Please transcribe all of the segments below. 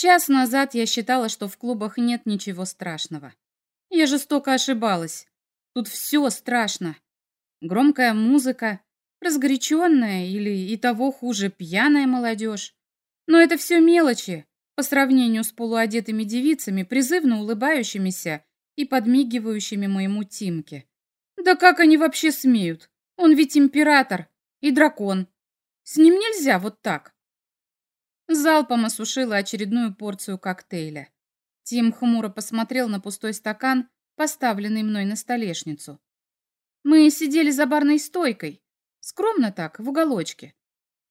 Час назад я считала, что в клубах нет ничего страшного. Я жестоко ошибалась. Тут все страшно. Громкая музыка, разгоряченная или и того хуже пьяная молодежь. Но это все мелочи по сравнению с полуодетыми девицами, призывно улыбающимися и подмигивающими моему Тимке. Да как они вообще смеют? Он ведь император и дракон. С ним нельзя вот так. Залпом осушила очередную порцию коктейля. Тим хмуро посмотрел на пустой стакан, поставленный мной на столешницу. Мы сидели за барной стойкой, скромно так, в уголочке.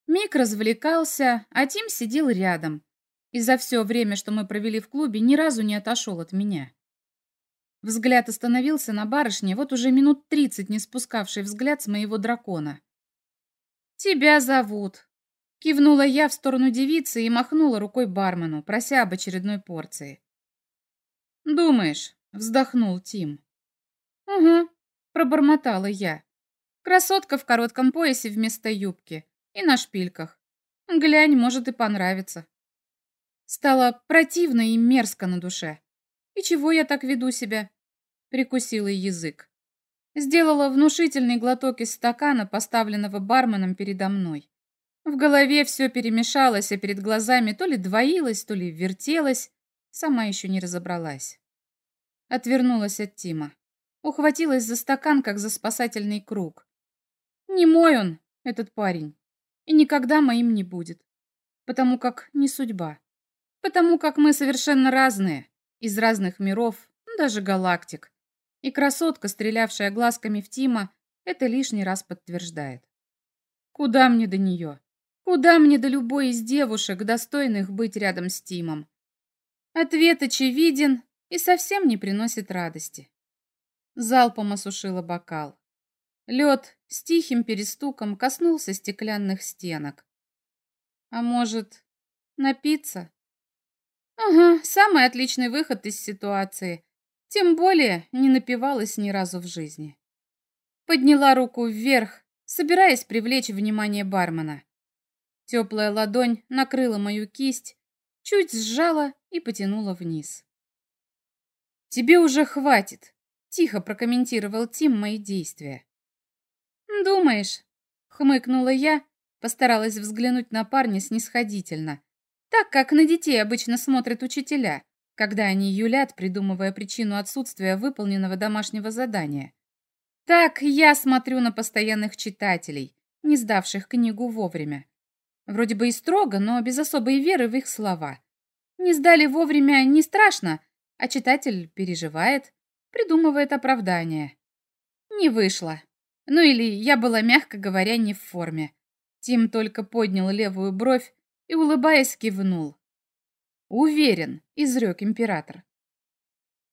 Мик развлекался, а Тим сидел рядом. И за все время, что мы провели в клубе, ни разу не отошел от меня. Взгляд остановился на барышне, вот уже минут тридцать не спускавший взгляд с моего дракона. «Тебя зовут», — кивнула я в сторону девицы и махнула рукой бармену, прося об очередной порции. «Думаешь?» — вздохнул Тим. «Угу», — пробормотала я. «Красотка в коротком поясе вместо юбки и на шпильках. Глянь, может и понравится». Стало противно и мерзко на душе. И чего я так веду себя? Прикусила язык. Сделала внушительный глоток из стакана, поставленного барменом передо мной. В голове все перемешалось, а перед глазами то ли двоилось, то ли вертелось. Сама еще не разобралась. Отвернулась от Тима. Ухватилась за стакан, как за спасательный круг. Не мой он, этот парень. И никогда моим не будет. Потому как не судьба. Потому как мы совершенно разные. Из разных миров, даже галактик. И красотка, стрелявшая глазками в Тима, это лишний раз подтверждает. Куда мне до нее? Куда мне до любой из девушек, достойных быть рядом с Тимом? Ответ очевиден и совсем не приносит радости. Залпом осушила бокал. Лед с тихим перестуком коснулся стеклянных стенок. А может, напиться? Ага, самый отличный выход из ситуации. Тем более не напивалась ни разу в жизни. Подняла руку вверх, собираясь привлечь внимание бармена. Теплая ладонь накрыла мою кисть, чуть сжала и потянула вниз. «Тебе уже хватит», — тихо прокомментировал Тим мои действия. «Думаешь?» — хмыкнула я, постаралась взглянуть на парня снисходительно, так как на детей обычно смотрят учителя, когда они юлят, придумывая причину отсутствия выполненного домашнего задания. Так я смотрю на постоянных читателей, не сдавших книгу вовремя. Вроде бы и строго, но без особой веры в их слова. Не сдали вовремя не страшно, а читатель переживает, придумывает оправдание. Не вышло. Ну или я была, мягко говоря, не в форме. Тим только поднял левую бровь и, улыбаясь, кивнул. «Уверен», — изрек император.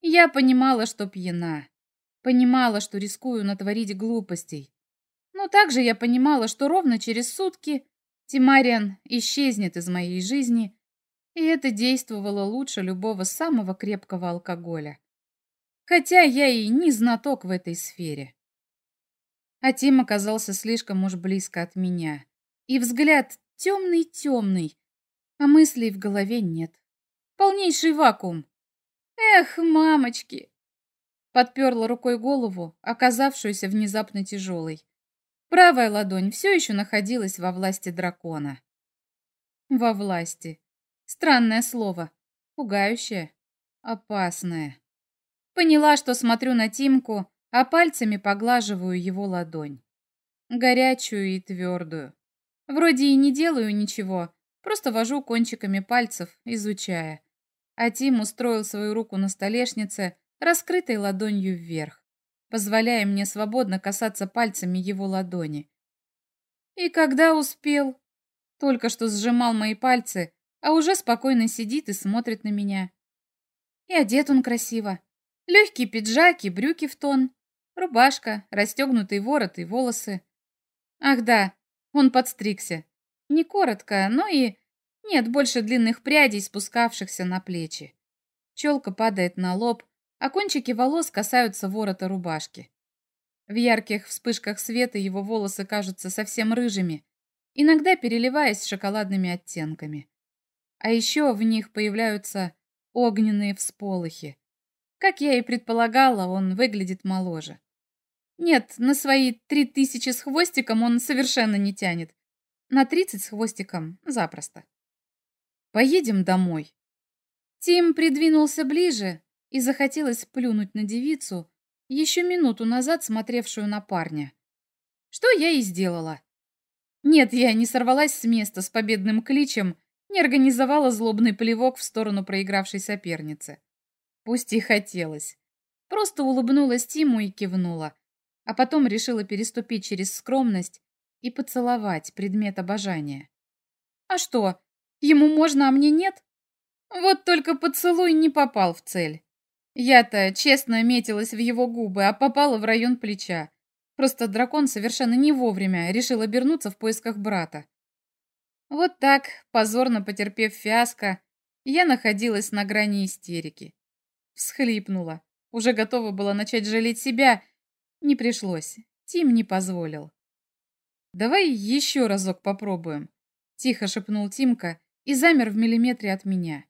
Я понимала, что пьяна. Понимала, что рискую натворить глупостей. Но также я понимала, что ровно через сутки Тимариан исчезнет из моей жизни, и это действовало лучше любого самого крепкого алкоголя. Хотя я и не знаток в этой сфере. А Тим оказался слишком уж близко от меня. И взгляд темный-темный, а мыслей в голове нет. Полнейший вакуум. Эх, мамочки! Подперла рукой голову, оказавшуюся внезапно тяжелой. Правая ладонь все еще находилась во власти дракона. Во власти. Странное слово. Пугающее. Опасное. Поняла, что смотрю на Тимку, а пальцами поглаживаю его ладонь. Горячую и твердую. Вроде и не делаю ничего, просто вожу кончиками пальцев, изучая. А Тим устроил свою руку на столешнице, раскрытой ладонью вверх, позволяя мне свободно касаться пальцами его ладони. И когда успел? Только что сжимал мои пальцы, а уже спокойно сидит и смотрит на меня. И одет он красиво. Легкий пиджак и брюки в тон, рубашка, расстегнутый ворот и волосы. Ах да, он подстригся. Не коротко, но и... Нет больше длинных прядей, спускавшихся на плечи. Челка падает на лоб, а кончики волос касаются ворота рубашки. В ярких вспышках света его волосы кажутся совсем рыжими, иногда переливаясь шоколадными оттенками. А еще в них появляются огненные всполохи. Как я и предполагала, он выглядит моложе. Нет, на свои три тысячи с хвостиком он совершенно не тянет. На тридцать с хвостиком запросто. Поедем домой. Тим придвинулся ближе, и захотелось плюнуть на девицу, еще минуту назад смотревшую на парня. Что я и сделала. Нет, я не сорвалась с места с победным кличем, не организовала злобный плевок в сторону проигравшей соперницы. Пусть и хотелось. Просто улыбнулась Тиму и кивнула, а потом решила переступить через скромность и поцеловать предмет обожания. А что, ему можно, а мне нет? Вот только поцелуй не попал в цель. Я-то честно метилась в его губы, а попала в район плеча. Просто дракон совершенно не вовремя решил обернуться в поисках брата. Вот так, позорно потерпев фиаско, я находилась на грани истерики. Всхлипнула. Уже готова была начать жалеть себя. Не пришлось. Тим не позволил. «Давай еще разок попробуем», — тихо шепнул Тимка и замер в миллиметре от меня.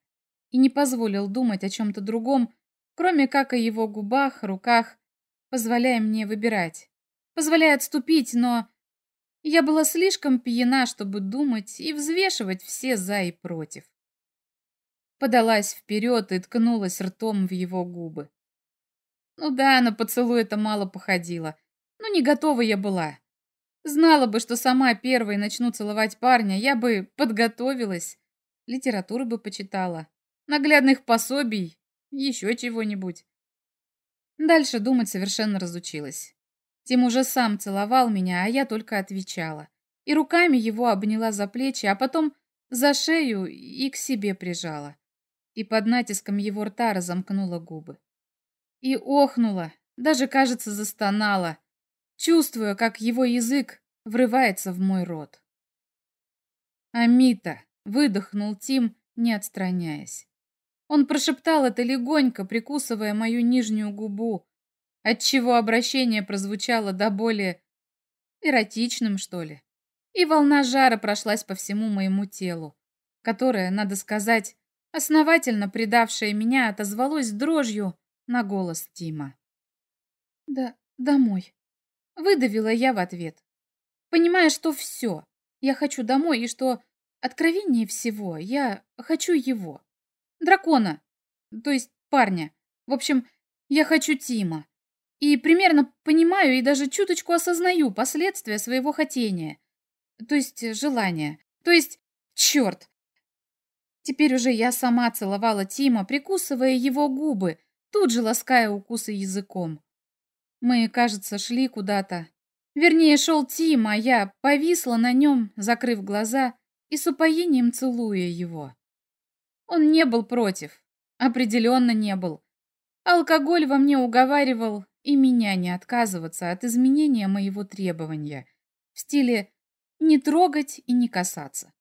И не позволил думать о чем-то другом, кроме как о его губах, руках, позволяя мне выбирать. Позволяя отступить, но... Я была слишком пьяна, чтобы думать и взвешивать все «за» и «против» подалась вперед и ткнулась ртом в его губы. Ну да, на поцелуй это мало походило, но не готова я была. Знала бы, что сама первой начну целовать парня, я бы подготовилась, литературу бы почитала, наглядных пособий, еще чего-нибудь. Дальше думать совершенно разучилась. Тим уже сам целовал меня, а я только отвечала. И руками его обняла за плечи, а потом за шею и к себе прижала и под натиском его рта разомкнула губы. И охнула, даже, кажется, застонала, чувствуя, как его язык врывается в мой рот. «Амита!» — выдохнул Тим, не отстраняясь. Он прошептал это легонько, прикусывая мою нижнюю губу, отчего обращение прозвучало до более эротичным, что ли. И волна жара прошлась по всему моему телу, которое, надо сказать, основательно предавшее меня, отозвалось дрожью на голос Тима. «Да, домой», — выдавила я в ответ, понимая, что все, я хочу домой и что, откровеннее всего, я хочу его. Дракона, то есть парня. В общем, я хочу Тима. И примерно понимаю и даже чуточку осознаю последствия своего хотения. То есть желания. То есть, черт, Теперь уже я сама целовала Тима, прикусывая его губы, тут же лаская укусы языком. Мы, кажется, шли куда-то. Вернее, шел Тим, а я повисла на нем, закрыв глаза и с упоением целуя его. Он не был против. Определенно не был. Алкоголь во мне уговаривал и меня не отказываться от изменения моего требования в стиле «не трогать и не касаться».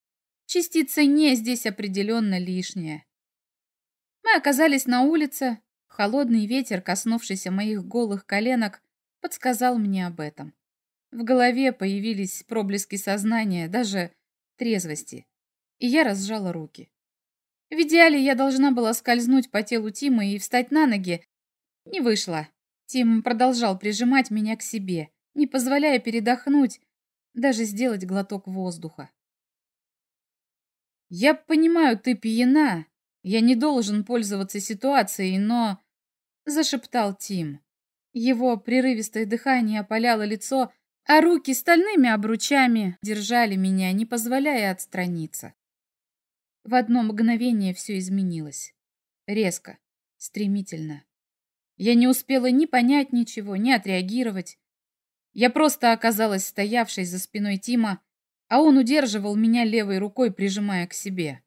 Частица «не» здесь определенно лишняя. Мы оказались на улице. Холодный ветер, коснувшийся моих голых коленок, подсказал мне об этом. В голове появились проблески сознания, даже трезвости. И я разжала руки. В идеале я должна была скользнуть по телу Тима и встать на ноги. Не вышло. Тим продолжал прижимать меня к себе, не позволяя передохнуть, даже сделать глоток воздуха. «Я понимаю, ты пьяна. Я не должен пользоваться ситуацией, но...» Зашептал Тим. Его прерывистое дыхание опаляло лицо, а руки стальными обручами держали меня, не позволяя отстраниться. В одно мгновение все изменилось. Резко, стремительно. Я не успела ни понять ничего, ни отреагировать. Я просто оказалась стоявшей за спиной Тима а он удерживал меня левой рукой, прижимая к себе.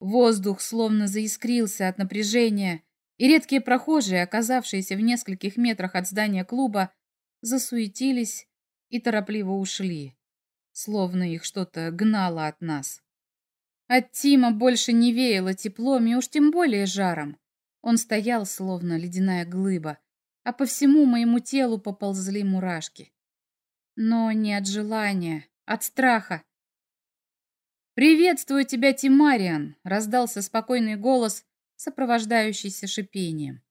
Воздух словно заискрился от напряжения, и редкие прохожие, оказавшиеся в нескольких метрах от здания клуба, засуетились и торопливо ушли, словно их что-то гнало от нас. От Тима больше не веяло теплом и уж тем более жаром. Он стоял, словно ледяная глыба, а по всему моему телу поползли мурашки. Но не от желания, от страха. «Приветствую тебя, Тимариан!» — раздался спокойный голос, сопровождающийся шипением.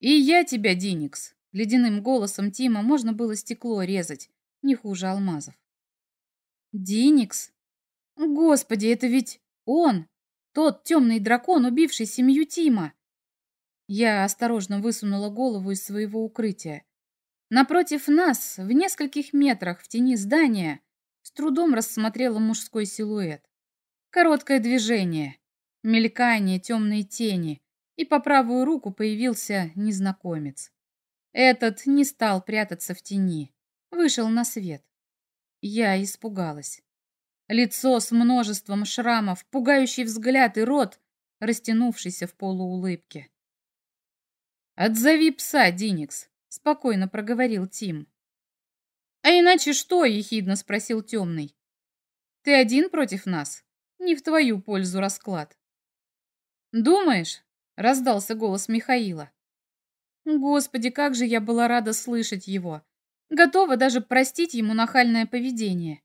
«И я тебя, Диникс!» — ледяным голосом Тима можно было стекло резать, не хуже алмазов. «Диникс? Господи, это ведь он! Тот темный дракон, убивший семью Тима!» Я осторожно высунула голову из своего укрытия. Напротив нас, в нескольких метрах в тени здания, с трудом рассмотрела мужской силуэт. Короткое движение, мелькание темной тени, и по правую руку появился незнакомец. Этот не стал прятаться в тени, вышел на свет. Я испугалась. Лицо с множеством шрамов, пугающий взгляд и рот, растянувшийся в полуулыбке. «Отзови пса, Диникс», — спокойно проговорил Тим. «А иначе что?» — ехидно спросил темный. «Ты один против нас? Не в твою пользу расклад». «Думаешь?» — раздался голос Михаила. Господи, как же я была рада слышать его. Готова даже простить ему нахальное поведение.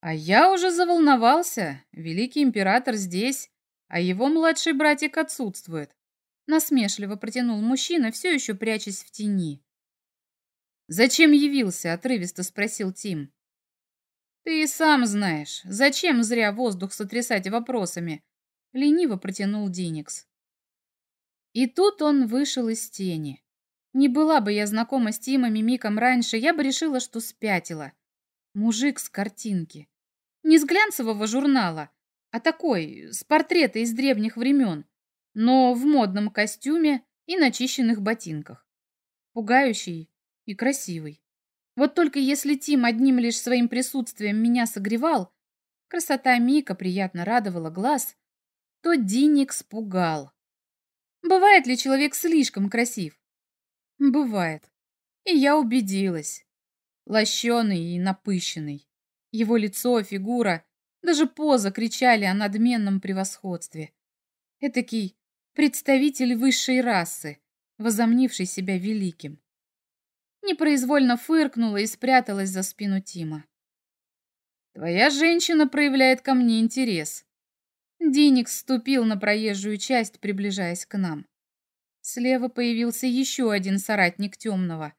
А я уже заволновался. Великий император здесь, а его младший братик отсутствует. Насмешливо протянул мужчина, все еще прячась в тени. «Зачем явился?» — отрывисто спросил Тим. «Ты и сам знаешь, зачем зря воздух сотрясать вопросами?» — лениво протянул Диникс. И тут он вышел из тени. Не была бы я знакома с Тимом и Миком раньше, я бы решила, что спятила. Мужик с картинки. Не с глянцевого журнала, а такой, с портрета из древних времен, но в модном костюме и начищенных ботинках. Пугающий и красивый. Вот только если Тим одним лишь своим присутствием меня согревал, красота Мика приятно радовала глаз, то Диник спугал. Бывает ли человек слишком красив? Бывает. И я убедилась. Лощеный и напыщенный. Его лицо, фигура, даже поза кричали о надменном превосходстве. Этакий представитель высшей расы, возомнивший себя великим непроизвольно фыркнула и спряталась за спину Тима. «Твоя женщина проявляет ко мне интерес». Диникс ступил на проезжую часть, приближаясь к нам. Слева появился еще один соратник темного.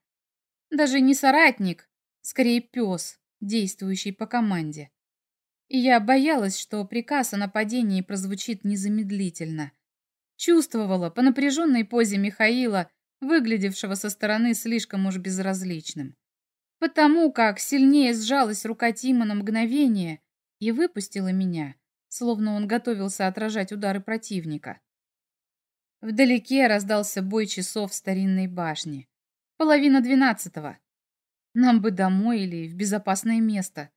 Даже не соратник, скорее пес, действующий по команде. И я боялась, что приказ о нападении прозвучит незамедлительно. Чувствовала по напряженной позе Михаила, выглядевшего со стороны слишком уж безразличным. Потому как сильнее сжалась рука Тима на мгновение и выпустила меня, словно он готовился отражать удары противника. Вдалеке раздался бой часов старинной башне. Половина двенадцатого. Нам бы домой или в безопасное место.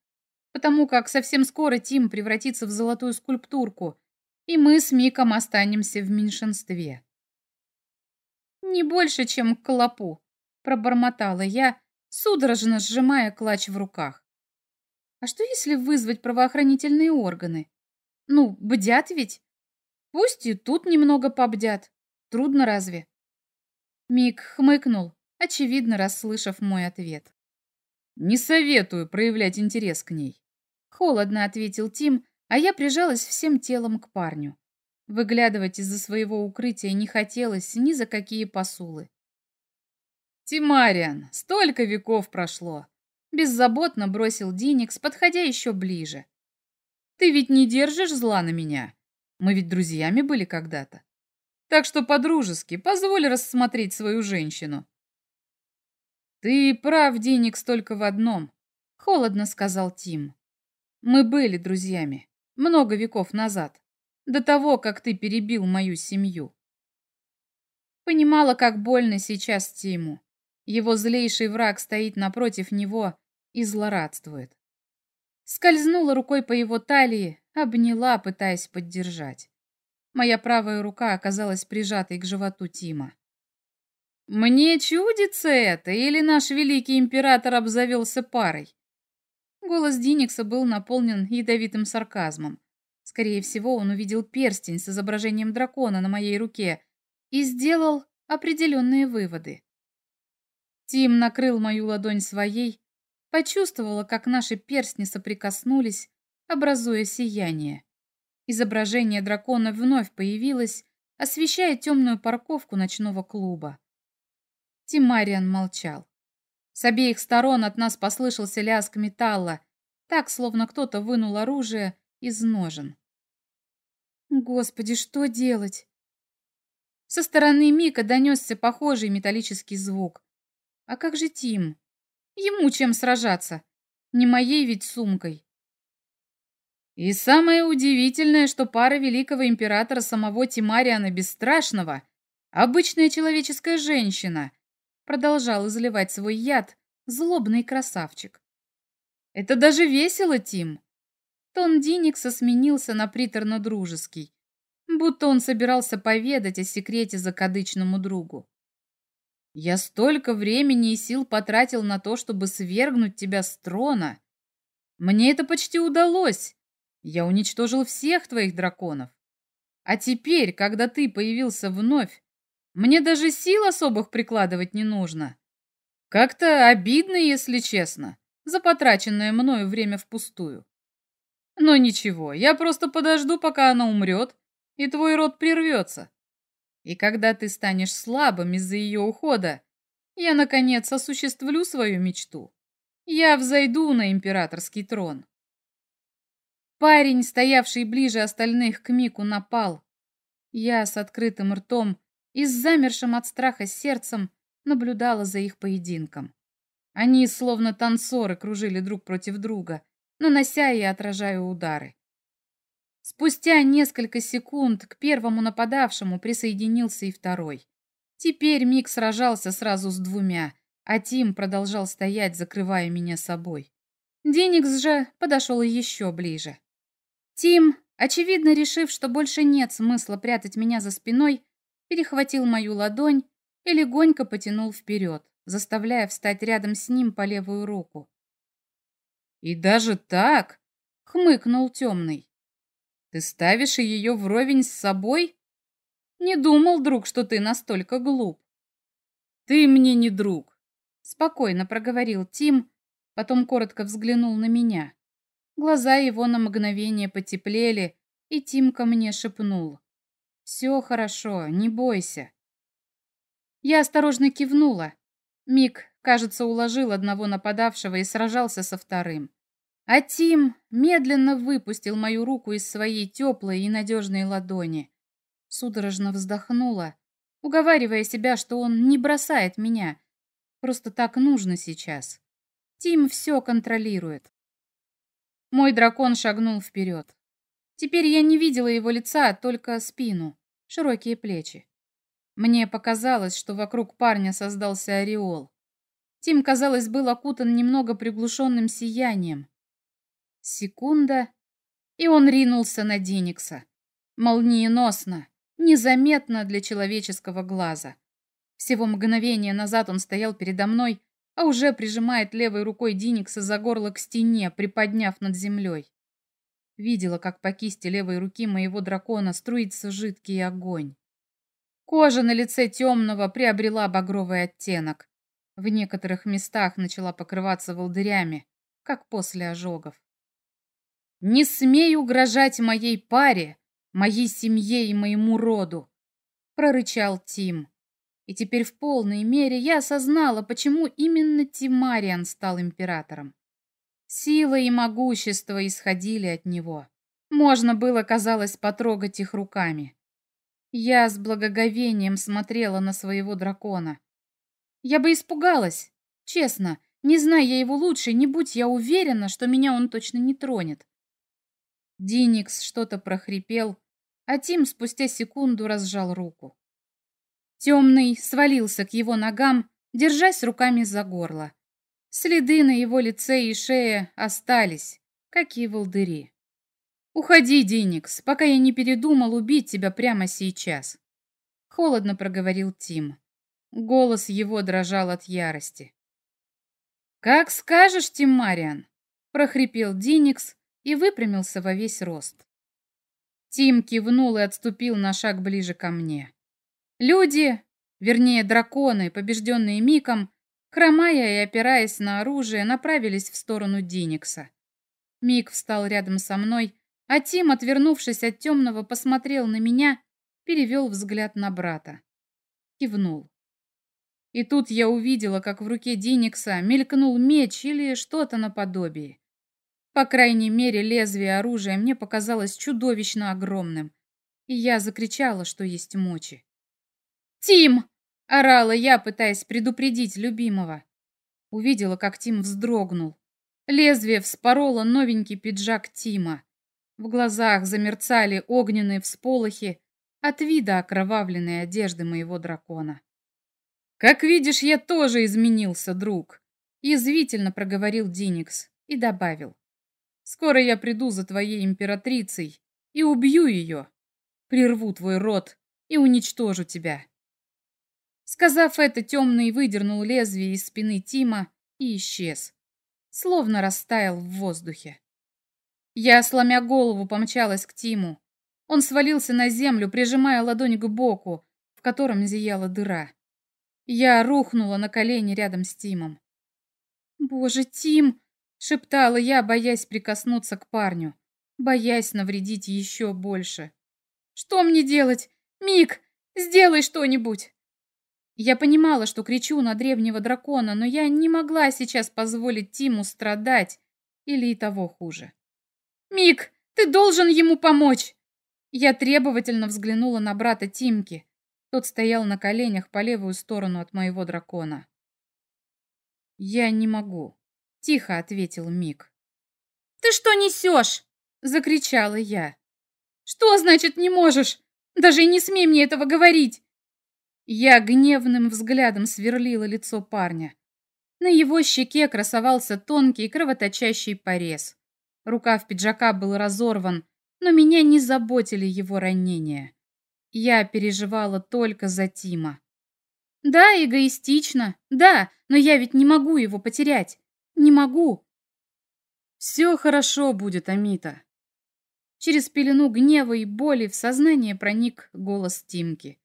Потому как совсем скоро Тим превратится в золотую скульптурку, и мы с Миком останемся в меньшинстве. «Не больше, чем к клопу», — пробормотала я, судорожно сжимая клатч в руках. «А что, если вызвать правоохранительные органы? Ну, бдят ведь? Пусть и тут немного побдят. Трудно разве?» Мик хмыкнул, очевидно расслышав мой ответ. «Не советую проявлять интерес к ней», — холодно ответил Тим, а я прижалась всем телом к парню. Выглядывать из-за своего укрытия не хотелось ни за какие посулы. «Тимариан, столько веков прошло!» Беззаботно бросил Диникс, подходя еще ближе. «Ты ведь не держишь зла на меня? Мы ведь друзьями были когда-то. Так что по-дружески позволь рассмотреть свою женщину». «Ты прав, Диникс, только в одном», — холодно сказал Тим. «Мы были друзьями, много веков назад до того, как ты перебил мою семью. Понимала, как больно сейчас Тиму. Его злейший враг стоит напротив него и злорадствует. Скользнула рукой по его талии, обняла, пытаясь поддержать. Моя правая рука оказалась прижатой к животу Тима. «Мне чудится это, или наш великий император обзавелся парой?» Голос Диникса был наполнен ядовитым сарказмом. Скорее всего, он увидел перстень с изображением дракона на моей руке и сделал определенные выводы. Тим накрыл мою ладонь своей, почувствовала, как наши перстни соприкоснулись, образуя сияние. Изображение дракона вновь появилось, освещая темную парковку ночного клуба. Тимариан молчал. С обеих сторон от нас послышался лязг металла, так, словно кто-то вынул оружие из ножен. Господи, что делать? Со стороны Мика донесся похожий металлический звук. А как же Тим? Ему чем сражаться? Не моей ведь сумкой. И самое удивительное, что пара великого императора самого Тимариана Бесстрашного, обычная человеческая женщина, продолжал изливать свой яд, злобный красавчик. Это даже весело, Тим. Тон Диникса сменился на приторно-дружеский, будто он собирался поведать о секрете закадычному другу. Я столько времени и сил потратил на то, чтобы свергнуть тебя с трона. Мне это почти удалось. Я уничтожил всех твоих драконов. А теперь, когда ты появился вновь, мне даже сил особых прикладывать не нужно. Как-то обидно, если честно за потраченное мною время впустую. Но ничего, я просто подожду, пока она умрет, и твой род прервется. И когда ты станешь слабым из-за ее ухода, я, наконец, осуществлю свою мечту. Я взойду на императорский трон. Парень, стоявший ближе остальных к Мику, напал. Я с открытым ртом и с замершим от страха сердцем наблюдала за их поединком. Они, словно танцоры, кружили друг против друга, нанося и отражая удары. Спустя несколько секунд к первому нападавшему присоединился и второй. Теперь Мик сражался сразу с двумя, а Тим продолжал стоять, закрывая меня собой. Деникс же подошел еще ближе. Тим, очевидно решив, что больше нет смысла прятать меня за спиной, перехватил мою ладонь и легонько потянул вперед заставляя встать рядом с ним по левую руку. «И даже так?» — хмыкнул темный. «Ты ставишь ее вровень с собой? Не думал, друг, что ты настолько глуп». «Ты мне не друг», — спокойно проговорил Тим, потом коротко взглянул на меня. Глаза его на мгновение потеплели, и Тим ко мне шепнул. «Все хорошо, не бойся». Я осторожно кивнула, Мик, кажется, уложил одного нападавшего и сражался со вторым. А Тим медленно выпустил мою руку из своей теплой и надежной ладони. Судорожно вздохнула, уговаривая себя, что он не бросает меня. Просто так нужно сейчас. Тим все контролирует. Мой дракон шагнул вперед. Теперь я не видела его лица, только спину, широкие плечи. Мне показалось, что вокруг парня создался ореол. Тим, казалось, был окутан немного приглушенным сиянием. Секунда, и он ринулся на Деникса. Молниеносно, незаметно для человеческого глаза. Всего мгновение назад он стоял передо мной, а уже прижимает левой рукой Диникса за горло к стене, приподняв над землей. Видела, как по кисти левой руки моего дракона струится жидкий огонь. Кожа на лице темного приобрела багровый оттенок. В некоторых местах начала покрываться волдырями, как после ожогов. «Не смей угрожать моей паре, моей семье и моему роду!» — прорычал Тим. И теперь в полной мере я осознала, почему именно Тимариан стал императором. Сила и могущество исходили от него. Можно было, казалось, потрогать их руками. Я с благоговением смотрела на своего дракона. Я бы испугалась, честно, не зная я его лучше, не будь я уверена, что меня он точно не тронет. Диникс что-то прохрипел, а Тим спустя секунду разжал руку. Темный свалился к его ногам, держась руками за горло. Следы на его лице и шее остались, как и волдыри. «Уходи, Диникс, пока я не передумал убить тебя прямо сейчас», — холодно проговорил Тим. Голос его дрожал от ярости. «Как скажешь, Тим Мариан», — прохрипел Диникс и выпрямился во весь рост. Тим кивнул и отступил на шаг ближе ко мне. Люди, вернее драконы, побежденные Миком, хромая и опираясь на оружие, направились в сторону Диникса. Мик встал рядом со мной, а Тим, отвернувшись от темного, посмотрел на меня, перевел взгляд на брата. Кивнул. И тут я увидела, как в руке Диникса мелькнул меч или что-то наподобие. По крайней мере, лезвие оружия мне показалось чудовищно огромным, и я закричала, что есть мочи. «Тим!» — орала я, пытаясь предупредить любимого. Увидела, как Тим вздрогнул. Лезвие вспороло новенький пиджак Тима. В глазах замерцали огненные всполохи от вида окровавленной одежды моего дракона. «Как видишь, я тоже изменился, друг», — язвительно проговорил Диникс и добавил. «Скоро я приду за твоей императрицей и убью ее, прерву твой рот и уничтожу тебя». Сказав это, темный выдернул лезвие из спины Тима и исчез, словно растаял в воздухе. Я, сломя голову, помчалась к Тиму. Он свалился на землю, прижимая ладонь к боку, в котором зияла дыра. Я рухнула на колени рядом с Тимом. «Боже, Тим!» — шептала я, боясь прикоснуться к парню, боясь навредить еще больше. «Что мне делать? Мик, сделай что-нибудь!» Я понимала, что кричу на древнего дракона, но я не могла сейчас позволить Тиму страдать, или и того хуже. «Мик, ты должен ему помочь!» Я требовательно взглянула на брата Тимки, тот стоял на коленях по левую сторону от моего дракона. «Я не могу», — тихо ответил Мик. «Ты что несешь?» — закричала я. «Что значит не можешь? Даже и не смей мне этого говорить!» Я гневным взглядом сверлила лицо парня. На его щеке красовался тонкий кровоточащий порез. Рукав пиджака был разорван, но меня не заботили его ранения. Я переживала только за Тима. Да, эгоистично, да, но я ведь не могу его потерять. Не могу. Все хорошо будет, Амита. Через пелену гнева и боли в сознание проник голос Тимки.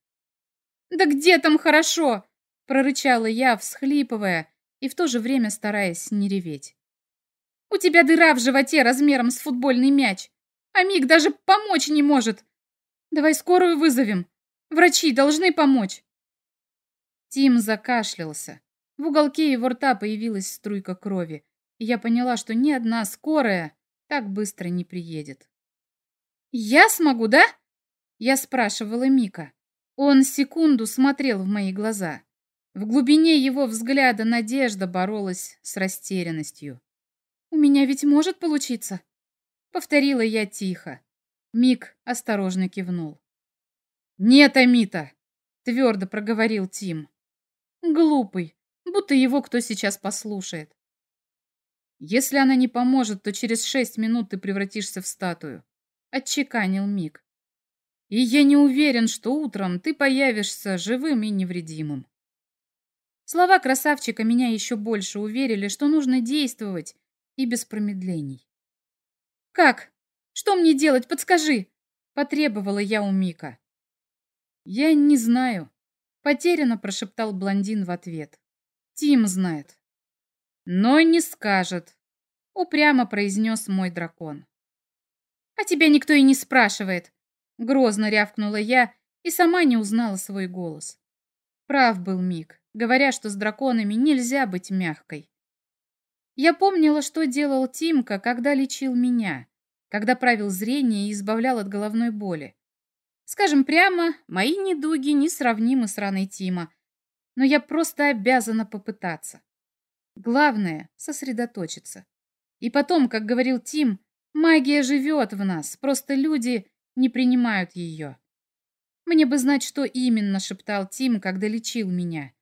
«Да где там хорошо?» — прорычала я, всхлипывая и в то же время стараясь не реветь. «У тебя дыра в животе размером с футбольный мяч, а Мик даже помочь не может. Давай скорую вызовем. Врачи должны помочь. Тим закашлялся. В уголке его рта появилась струйка крови, и я поняла, что ни одна скорая так быстро не приедет. «Я смогу, да?» Я спрашивала Мика. Он секунду смотрел в мои глаза. В глубине его взгляда надежда боролась с растерянностью. «У меня ведь может получиться?» Повторила я тихо. Мик осторожно кивнул. «Нет, Амита!» — твердо проговорил Тим. «Глупый, будто его кто сейчас послушает. Если она не поможет, то через шесть минут ты превратишься в статую», — отчеканил Мик. «И я не уверен, что утром ты появишься живым и невредимым». Слова красавчика меня еще больше уверили, что нужно действовать и без промедлений. «Как?» Что мне делать, подскажи!» — потребовала я у Мика. «Я не знаю», — потерянно прошептал блондин в ответ. «Тим знает». «Но не скажет», — упрямо произнес мой дракон. «А тебя никто и не спрашивает», — грозно рявкнула я и сама не узнала свой голос. Прав был Мик, говоря, что с драконами нельзя быть мягкой. Я помнила, что делал Тимка, когда лечил меня когда правил зрение и избавлял от головной боли. Скажем прямо, мои недуги несравнимы с раной Тима, но я просто обязана попытаться. Главное — сосредоточиться. И потом, как говорил Тим, магия живет в нас, просто люди не принимают ее. Мне бы знать, что именно шептал Тим, когда лечил меня.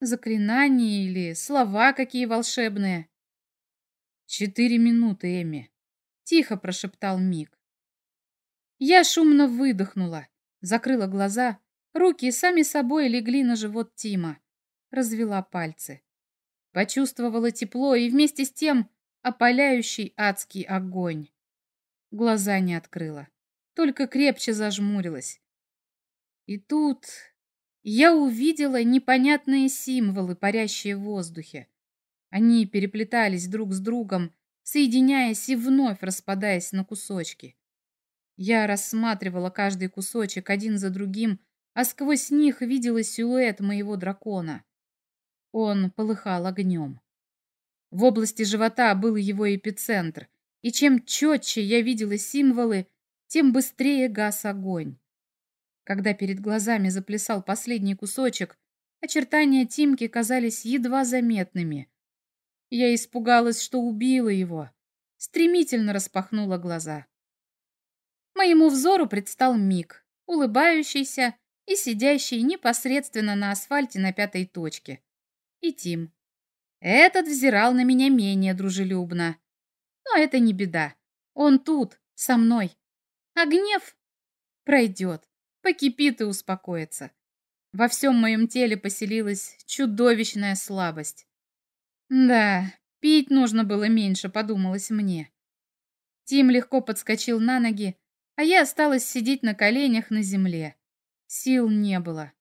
Заклинания или слова какие волшебные. Четыре минуты, Эми. Тихо прошептал Мик. Я шумно выдохнула, закрыла глаза, руки сами собой легли на живот Тима, развела пальцы. Почувствовала тепло и вместе с тем опаляющий адский огонь. Глаза не открыла, только крепче зажмурилась. И тут я увидела непонятные символы, парящие в воздухе. Они переплетались друг с другом, соединяясь и вновь распадаясь на кусочки. Я рассматривала каждый кусочек один за другим, а сквозь них видела силуэт моего дракона. Он полыхал огнем. В области живота был его эпицентр, и чем четче я видела символы, тем быстрее гас огонь. Когда перед глазами заплясал последний кусочек, очертания Тимки казались едва заметными. Я испугалась, что убила его. Стремительно распахнула глаза. Моему взору предстал Мик, улыбающийся и сидящий непосредственно на асфальте на пятой точке. И Тим. Этот взирал на меня менее дружелюбно. Но это не беда. Он тут, со мной. А гнев пройдет покипит и успокоится. Во всем моем теле поселилась чудовищная слабость. Да, пить нужно было меньше, подумалось мне. Тим легко подскочил на ноги, а я осталась сидеть на коленях на земле. Сил не было.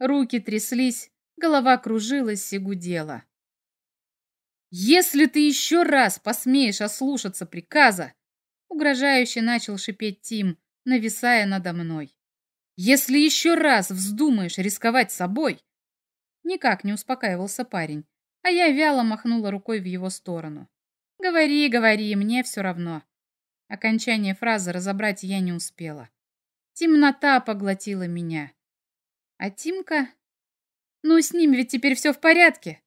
Руки тряслись, голова кружилась и гудела. «Если ты еще раз посмеешь ослушаться приказа!» Угрожающе начал шипеть Тим, нависая надо мной. Если еще раз вздумаешь рисковать собой...» Никак не успокаивался парень, а я вяло махнула рукой в его сторону. «Говори, говори, мне все равно». Окончание фразы разобрать я не успела. Темнота поглотила меня. А Тимка... Ну, с ним ведь теперь все в порядке.